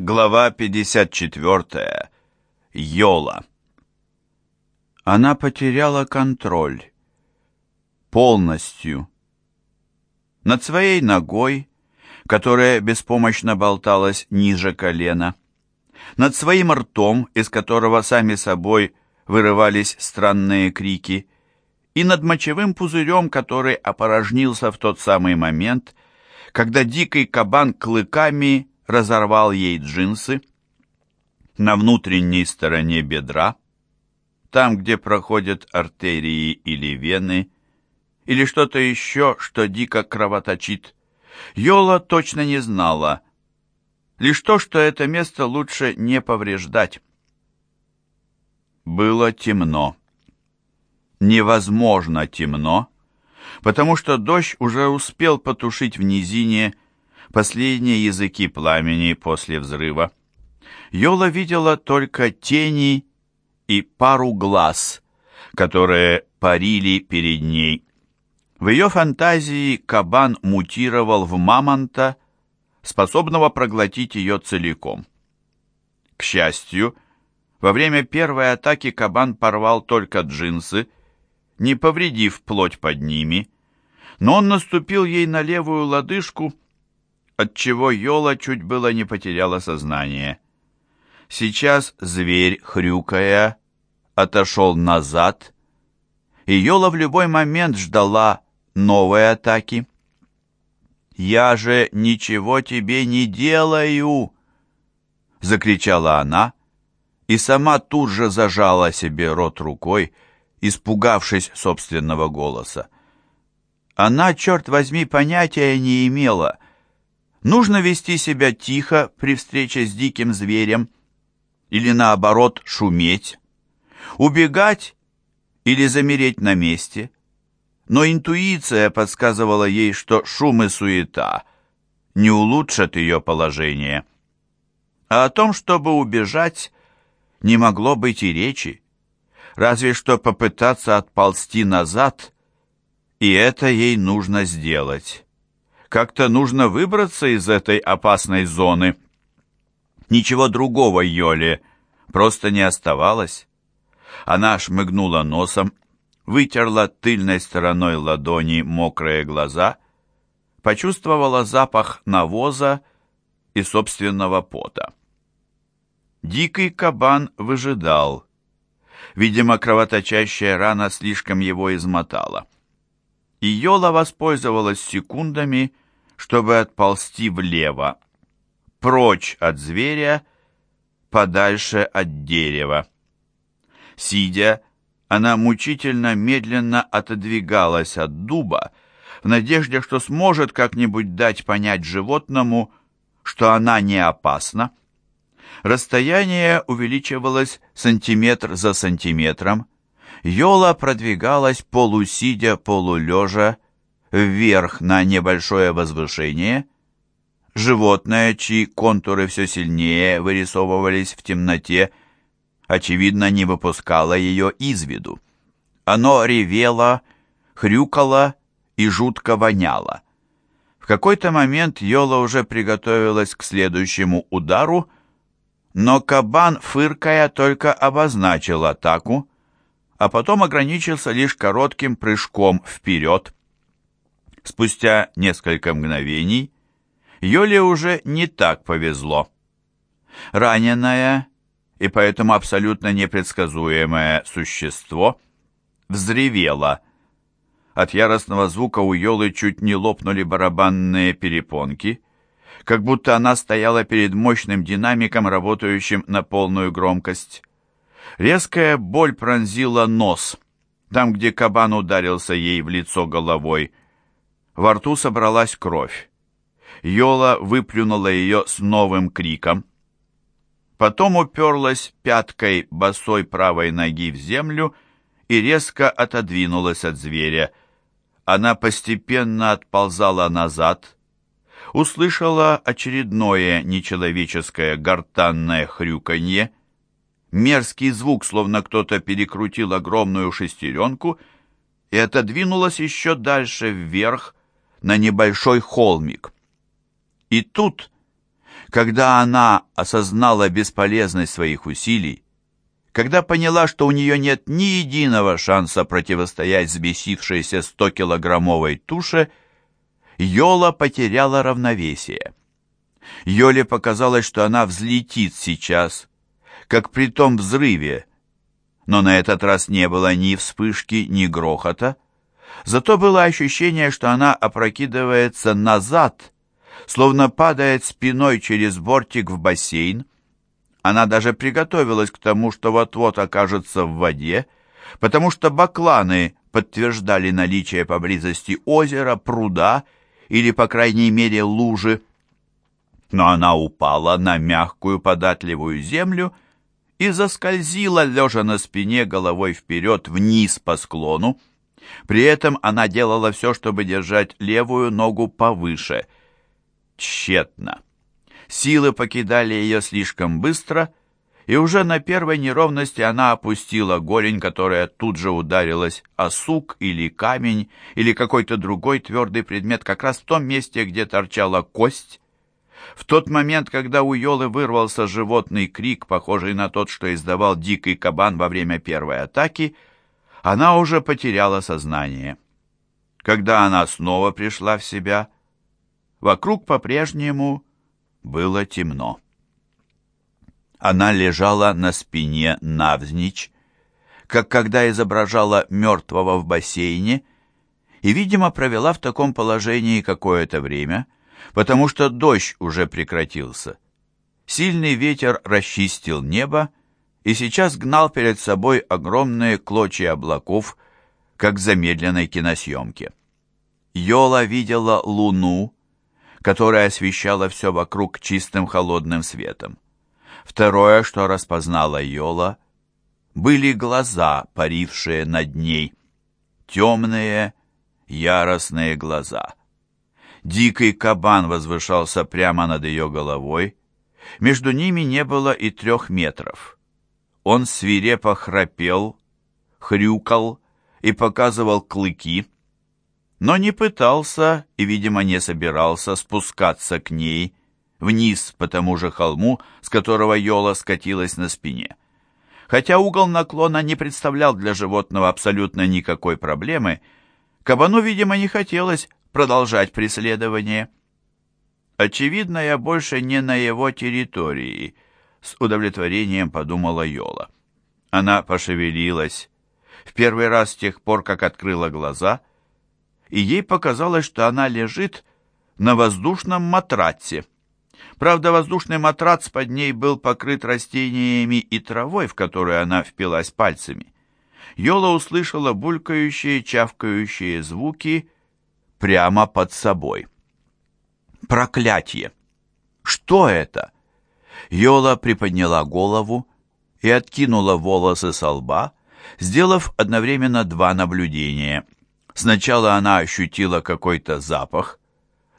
Глава 54. Йола. Она потеряла контроль. Полностью. Над своей ногой, которая беспомощно болталась ниже колена. Над своим ртом, из которого сами собой вырывались странные крики. И над мочевым пузырем, который опорожнился в тот самый момент, когда дикий кабан клыками разорвал ей джинсы. На внутренней стороне бедра, там, где проходят артерии или вены, или что-то еще, что дико кровоточит, Йола точно не знала, лишь то, что это место лучше не повреждать. Было темно. Невозможно темно, потому что дождь уже успел потушить в низине последние языки пламени после взрыва. Йола видела только тени и пару глаз, которые парили перед ней. В ее фантазии кабан мутировал в мамонта, способного проглотить ее целиком. К счастью, во время первой атаки кабан порвал только джинсы, не повредив плоть под ними, но он наступил ей на левую лодыжку отчего Йола чуть было не потеряла сознание. Сейчас зверь, хрюкая, отошел назад, и Йола в любой момент ждала новой атаки. «Я же ничего тебе не делаю!» — закричала она, и сама тут же зажала себе рот рукой, испугавшись собственного голоса. Она, черт возьми, понятия не имела — Нужно вести себя тихо при встрече с диким зверем или наоборот шуметь, убегать или замереть на месте. Но интуиция подсказывала ей, что шум и суета не улучшат ее положение. А о том, чтобы убежать, не могло быть и речи. Разве что попытаться отползти назад, и это ей нужно сделать. Как-то нужно выбраться из этой опасной зоны. Ничего другого Йоле просто не оставалось. Она шмыгнула носом, вытерла тыльной стороной ладони мокрые глаза, почувствовала запах навоза и собственного пота. Дикий кабан выжидал. Видимо, кровоточащая рана слишком его измотала и Йола воспользовалась секундами, чтобы отползти влево, прочь от зверя, подальше от дерева. Сидя, она мучительно медленно отодвигалась от дуба, в надежде, что сможет как-нибудь дать понять животному, что она не опасна. Расстояние увеличивалось сантиметр за сантиметром, Йола продвигалась полусидя, полулежа, вверх на небольшое возвышение. Животное, чьи контуры все сильнее вырисовывались в темноте, очевидно, не выпускало ее из виду. Оно ревело, хрюкало и жутко воняло. В какой-то момент Йола уже приготовилась к следующему удару, но кабан, фыркая, только обозначил атаку, а потом ограничился лишь коротким прыжком вперед. Спустя несколько мгновений Йоле уже не так повезло. Раненое и поэтому абсолютно непредсказуемое существо взревело. От яростного звука у Йолы чуть не лопнули барабанные перепонки, как будто она стояла перед мощным динамиком, работающим на полную громкость. Резкая боль пронзила нос, там, где кабан ударился ей в лицо головой. Во рту собралась кровь. Йола выплюнула ее с новым криком. Потом уперлась пяткой босой правой ноги в землю и резко отодвинулась от зверя. Она постепенно отползала назад, услышала очередное нечеловеческое гортанное хрюканье мерзкий звук, словно кто-то перекрутил огромную шестеренку и отодвинулась еще дальше вверх на небольшой холмик. И тут Когда она осознала бесполезность своих усилий, когда поняла, что у нее нет ни единого шанса противостоять взбесившейся 100-килограммовой туше, Йола потеряла равновесие. Йоле показалось, что она взлетит сейчас, как при том взрыве, но на этот раз не было ни вспышки, ни грохота, зато было ощущение, что она опрокидывается назад, словно падает спиной через бортик в бассейн. Она даже приготовилась к тому, что вот-вот окажется в воде, потому что бакланы подтверждали наличие поблизости озера, пруда или, по крайней мере, лужи. Но она упала на мягкую податливую землю и заскользила, лежа на спине головой вперед вниз по склону. При этом она делала все, чтобы держать левую ногу повыше — тщетно. Силы покидали ее слишком быстро, и уже на первой неровности она опустила голень, которая тут же ударилась о сук или камень, или какой-то другой твердый предмет, как раз в том месте, где торчала кость. В тот момент, когда у Йолы вырвался животный крик, похожий на тот, что издавал дикий кабан во время первой атаки, она уже потеряла сознание. Когда она снова пришла в себя, Вокруг по-прежнему было темно. Она лежала на спине навзничь, как когда изображала мертвого в бассейне, и, видимо, провела в таком положении какое-то время, потому что дождь уже прекратился. Сильный ветер расчистил небо и сейчас гнал перед собой огромные клочья облаков, как в замедленной киносъемке. Йола видела луну, которая освещала все вокруг чистым холодным светом. Второе, что распознала Йола, были глаза, парившие над ней. Темные, яростные глаза. Дикий кабан возвышался прямо над ее головой. Между ними не было и трех метров. Он свирепо храпел, хрюкал и показывал клыки, но не пытался и, видимо, не собирался спускаться к ней вниз по тому же холму, с которого Йола скатилась на спине. Хотя угол наклона не представлял для животного абсолютно никакой проблемы, кабану, видимо, не хотелось продолжать преследование. «Очевидно, я больше не на его территории», — с удовлетворением подумала Йола. Она пошевелилась. В первый раз с тех пор, как открыла глаза — и ей показалось, что она лежит на воздушном матраце. Правда, воздушный матрац под ней был покрыт растениями и травой, в которую она впилась пальцами. Йола услышала булькающие, чавкающие звуки прямо под собой. Проклятие! Что это? Йола приподняла голову и откинула волосы со лба, сделав одновременно два наблюдения — Сначала она ощутила какой-то запах,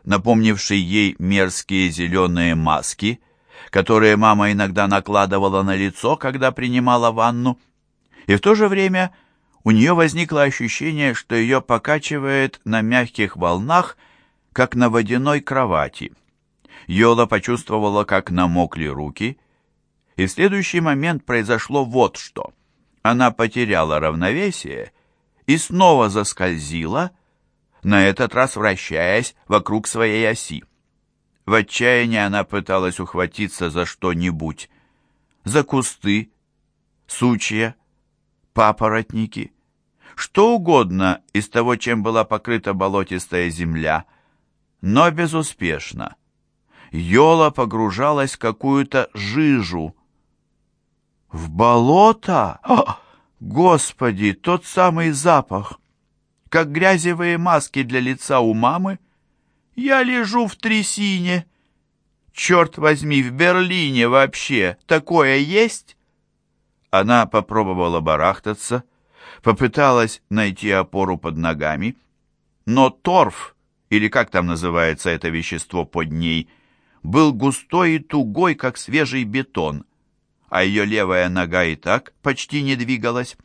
напомнивший ей мерзкие зеленые маски, которые мама иногда накладывала на лицо, когда принимала ванну. И в то же время у нее возникло ощущение, что ее покачивает на мягких волнах, как на водяной кровати. Йола почувствовала, как намокли руки, и в следующий момент произошло вот что. Она потеряла равновесие и снова заскользила, на этот раз вращаясь вокруг своей оси. В отчаянии она пыталась ухватиться за что-нибудь. За кусты, сучья, папоротники, что угодно из того, чем была покрыта болотистая земля, но безуспешно. Йола погружалась в какую-то жижу. «В болото?» Господи, тот самый запах! Как грязевые маски для лица у мамы. Я лежу в трясине. Черт возьми, в Берлине вообще такое есть? Она попробовала барахтаться, попыталась найти опору под ногами, но торф, или как там называется это вещество под ней, был густой и тугой, как свежий бетон а ее левая нога и так почти не двигалась.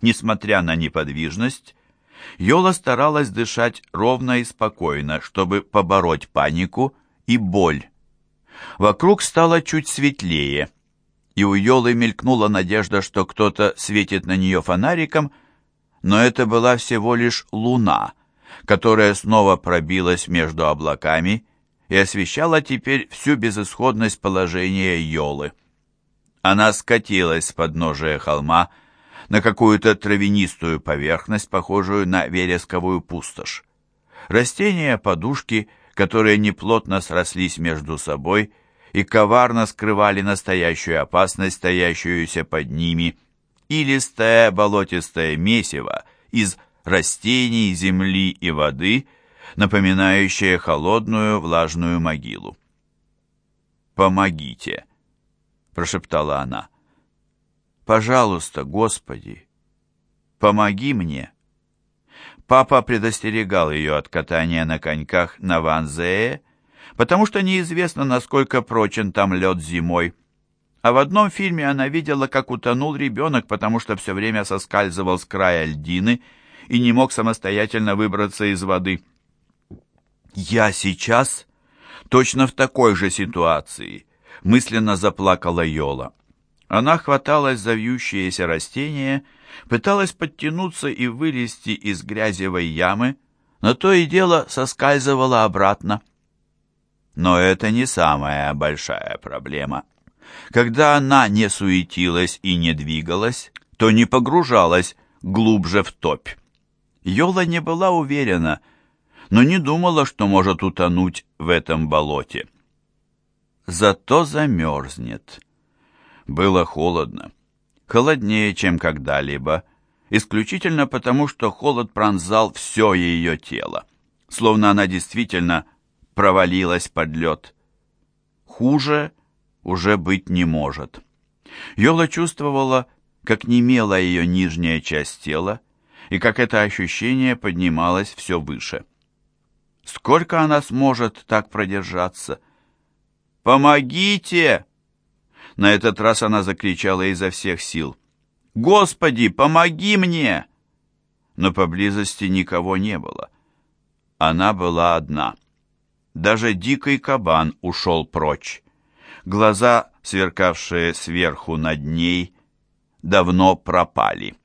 Несмотря на неподвижность, Йола старалась дышать ровно и спокойно, чтобы побороть панику и боль. Вокруг стало чуть светлее, и у Йолы мелькнула надежда, что кто-то светит на нее фонариком, но это была всего лишь луна, которая снова пробилась между облаками и освещала теперь всю безысходность положения Йолы. Она скатилась с подножия холма на какую-то травянистую поверхность, похожую на вересковую пустошь. Растения подушки, которые неплотно срослись между собой и коварно скрывали настоящую опасность, стоящуюся под ними, и листое болотистое месиво из растений, земли и воды, напоминающее холодную влажную могилу. «Помогите!» прошептала она. «Пожалуйста, Господи, помоги мне!» Папа предостерегал ее от катания на коньках на Ванзее, потому что неизвестно, насколько прочен там лед зимой. А в одном фильме она видела, как утонул ребенок, потому что все время соскальзывал с края льдины и не мог самостоятельно выбраться из воды. «Я сейчас точно в такой же ситуации», мысленно заплакала Йола. Она хваталась за вьющиеся растения, пыталась подтянуться и вылезти из грязевой ямы, но то и дело соскальзывала обратно. Но это не самая большая проблема. Когда она не суетилась и не двигалась, то не погружалась глубже в топь. Йола не была уверена, но не думала, что может утонуть в этом болоте зато замерзнет. Было холодно. Холоднее, чем когда-либо, исключительно потому, что холод пронзал все ее тело, словно она действительно провалилась под лед. Хуже уже быть не может. Йола чувствовала, как немела ее нижняя часть тела, и как это ощущение поднималось все выше. Сколько она сможет так продержаться? «Помогите!» На этот раз она закричала изо всех сил. «Господи, помоги мне!» Но поблизости никого не было. Она была одна. Даже дикий кабан ушел прочь. Глаза, сверкавшие сверху над ней, давно пропали.